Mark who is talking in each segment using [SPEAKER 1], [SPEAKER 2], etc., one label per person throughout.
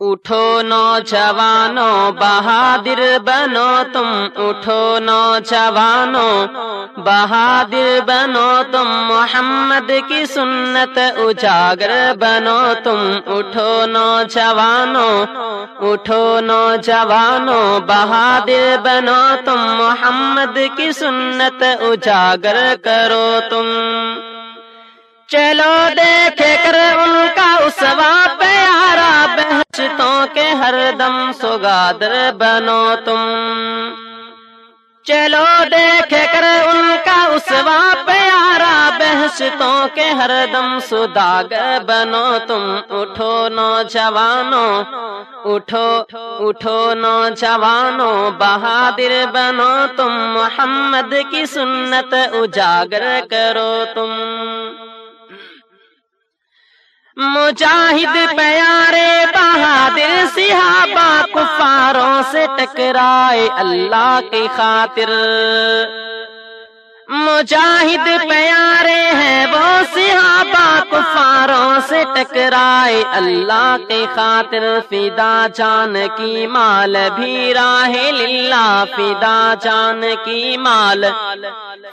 [SPEAKER 1] اٹھو نوجوانوں بہادر بنو تم اٹھو نوجوانوں بہادر بنو تم محمد کی سنت اجاگر بنو تم اٹھو نوجوانوں اٹھو نوجوانوں بہادر بنو تم محمد کی سنت اجاگر کرو تم چلو دیکھے کر ان کا اسوا پیارا بہشتوں کے ہر دم سگادر بنو تم۔ چلو دیکھے کر ان کا اسوا پیارا بہشتوں کے ہر دم سداگر بنو تم۔ اٹھو نوجوانوں، اٹھو اٹھو نوجوانوں، بہادر بنو تم۔ محمد کی سنت اجاگر کرو تم۔ مجاہد پیارے دل صحابہ کفاروں سے ٹکرائے اللہ کی خاطر۔ مجاہد پیا ٹکرائے اللہ کے خاطر فدا جان کی مال بھی راہ للہ، فدا جان کی مال،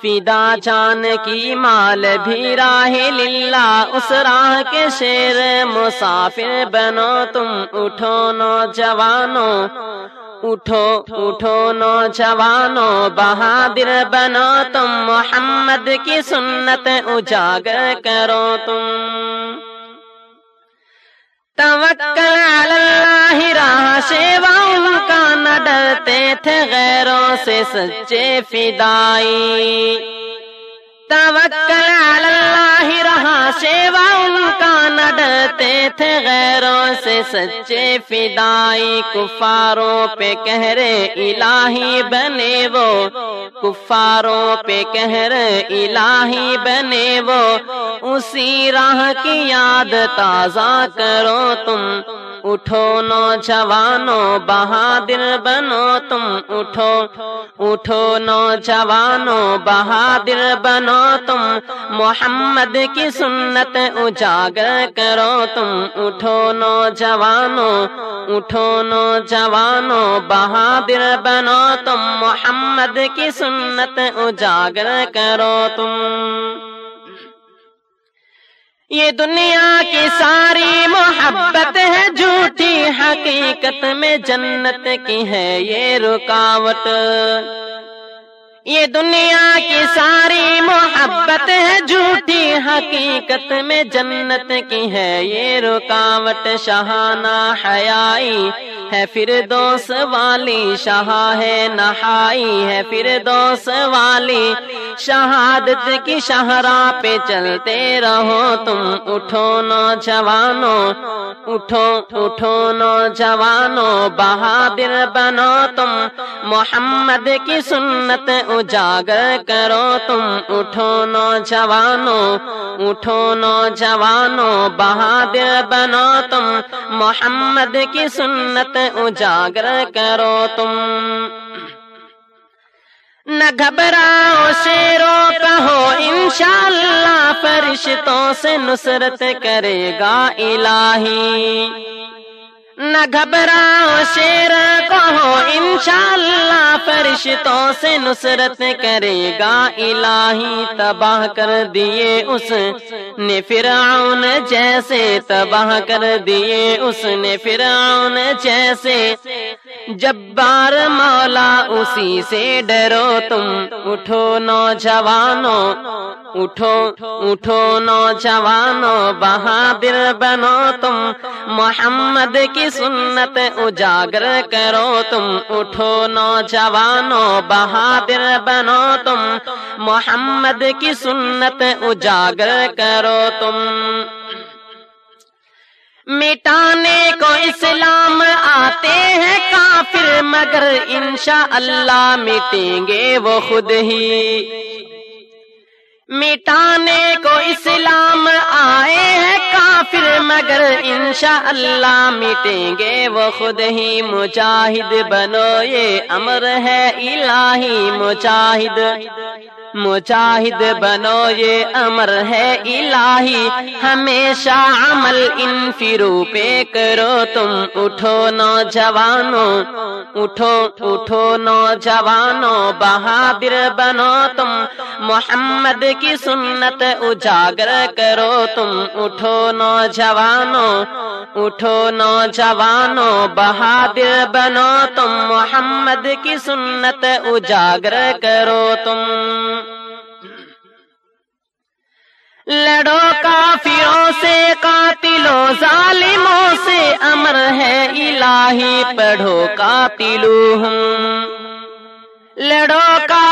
[SPEAKER 1] فدا جان کی مال بھی راہ للہ۔ اس راہ کے شیر مسافر بنو، تم اٹھو نوجوانوں اٹھو اٹھو نوجوانوں بہادر بنو، تم محمد کی سنت اجاگر کرو تم۔ توکل اللہ راہ شیوا کا نہ ڈرتے تھے غیروں سے سچے فدائی۔ توکل اللہ رہا شیوا ان کا نہ ڈرتے تھے غیروں سے، سچے فدائی کفاروں پہ کہرے الہی بنے وہ، کفاروں پہ کہر الہی بنے وہ۔ اسی راہ کی یاد تازہ کرو تم اٹھو نوجوانوں بہادر بنو تم اٹھو۔ اٹھو نوجوانوں بہادر بنو تم۔ محمد کی سنت اجاگر کرو تم۔ اٹھو نوجوانوں اٹھو نوجوانوں بہادر بنو تم۔ محمد کی سنت اجاگر کرو تم۔ یہ دنیا کی ساری محبت ہے، جھوٹی حقیقت میں جنت کی ہے یہ رکاوٹ۔ یہ دنیا کی ساری محبت ہے، جھوٹی حقیقت میں جنت کی ہے یہ رکاوٹ۔ شہانہ حیائی ہے پھر دوس والی، شاہ ہے نہائی ہے پھر دوس والی۔ شہادت کی شہراہ پہ چلتے رہو، تم اٹھو نوجوانوں اٹھو اٹھو نوجوانوں بہادر بنو تم، محمد کی سنت اجاگر کرو تم، اٹھو نوجوانوں اٹھو نوجوانوں بہادر بنو تم، محمد کی سنت اجاگر کرو تم۔ نہ گھبراؤ شیرو کہو، انشاءاللہ فرشتوں سے نصرت کرے گا الہی۔ نہ گھبراؤ شیر کہو، انشاءاللہ فرشتوں سے نصرت کرے گا الہی۔ تباہ کر دیے اس نے فرعون جیسے، تباہ کر دیے اس نے فرعون جیسے۔ جب بار مولا، اسی سے ڈرو تم۔ اٹھو نوجوانوں اٹھو اٹھو نوجوانوں بہادر بنو تم۔ محمد کی سنت اجاگر کرو تم۔ اٹھو نوجوانوں بہادر بنو تم۔ محمد کی سنت اجاگر کرو تم۔ مٹانے مگر انشاء اللہ مٹیں گے وہ خود ہی۔ مٹانے کو اسلام آئے ہیں کافر، مگر انشاء اللہ مٹیں گے وہ خود ہی۔ مجاہد بنو، یہ امر ہے الہی مجاہد۔ مجاہد بنو یہ امر ہے الہی۔ ہمیشہ عمل ان فرو پہ کرو تم۔ اٹھو نوجوانوں اٹھو اٹھو نوجوانوں بہادر بنو تم۔ محمد کی سنت اجاگر کرو تم۔ اٹھو نوجوانوں اٹھو نوجوانوں بہادر بنو تم۔ محمد کی سنت اجاگر کرو تم۔ لڑو کافروں سے قاتلوں ظالموں سے امر ہے الہی پڑھو قاتلو ہوں لڑو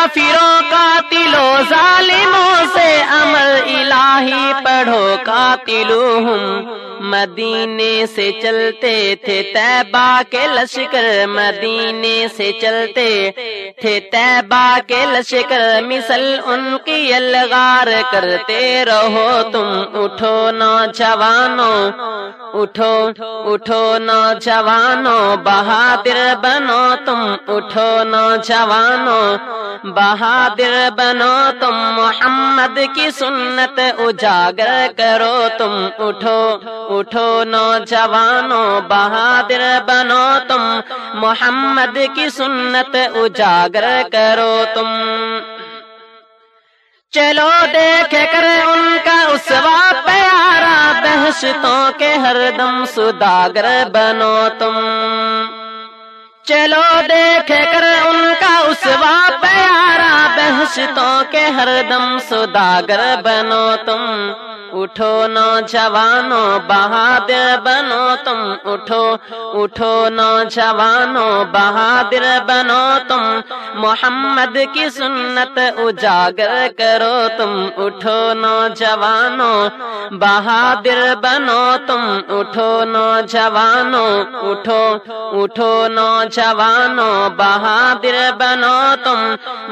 [SPEAKER 1] کافروں قاتلوں ظالموں سے امر الہی پڑھو قاتلو ہوں مدینے سے چلتے تھے تیبا کے لشکر مدینے سے چلتے تھے تیبا کے لشکر مثل ان کی الغار کرتے رہو تم، اٹھو نوجوانوں، اٹھو اٹھو نوجوانوں، بہادر بنو تم، اٹھو نوجوانوں بہادر بنو تم محمد کی سنت اجاگر کرو، تم اٹھو اٹھو نوجوانوں بہادر بنو تم محمد کی سنت اجاگر کرو تم۔ چلو دیکھ کر ان کا اسوا پیارا بحثتوں کے ہر دم سداگر بنو تم۔ چلو دیکھ کر ان کا اسوا پیارا بہشتوں کے ہر دم سداگر بنو تم۔ اٹھو نوجوانوں بہادر بنو تم اٹھو اٹھو نوجوانوں بہادر بنو تم محمد کی سنت اجاگر کرو تم اٹھو نوجوانوں بہادر بنو تم اٹھو نوجوانوں اٹھو اٹھو نوجوانوں بہادر بنو تم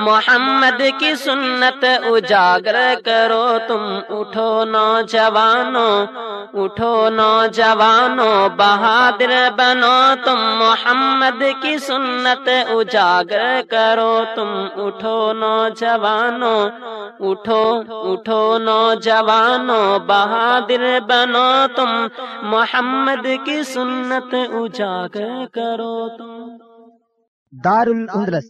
[SPEAKER 1] محمد کی سنت اجاگر کرو تم اٹھو نو نوجوانوں اٹھو نوجوانوں بہادر بنو، تم محمد کی سنت اجاگر کرو، تم اٹھو نوجوانوں اٹھو اٹھو نوجوانوں بہادر بنو، تم محمد کی سنت اجاگر کرو، تم
[SPEAKER 2] دار الاندلس